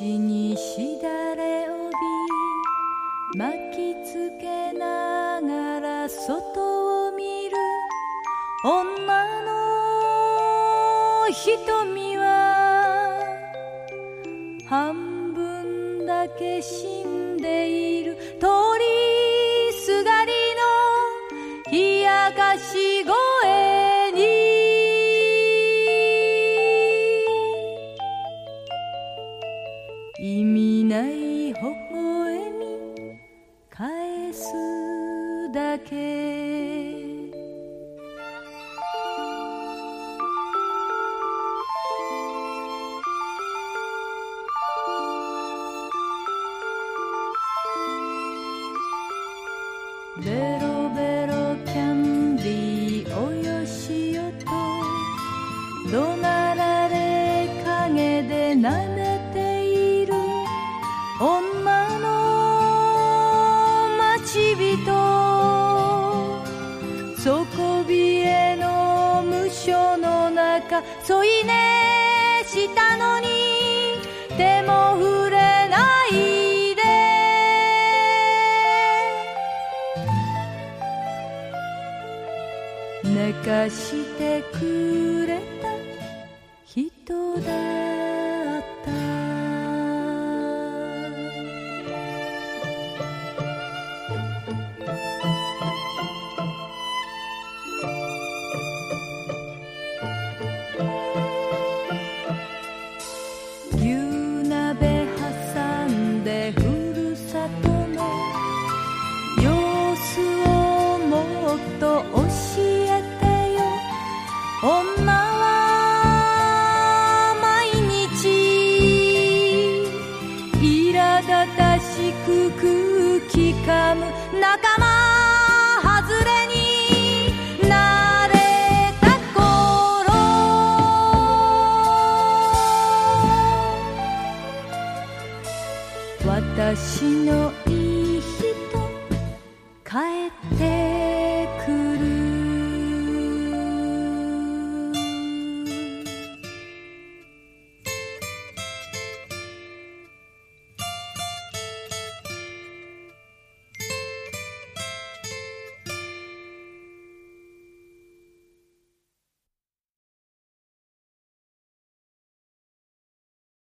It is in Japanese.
腰にしだれ帯巻きつけながら外を見る。女の瞳は半分だけ死ん意味ない微笑み返すだけ。ベロベロキャンディーおよしよと怒鳴られ影で舐えの無所の中添い寝したのに手も触れないで。寝かしてく空気かむ仲間外れになれた頃。私のいい人帰って。